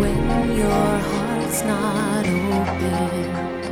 when your heart's not open.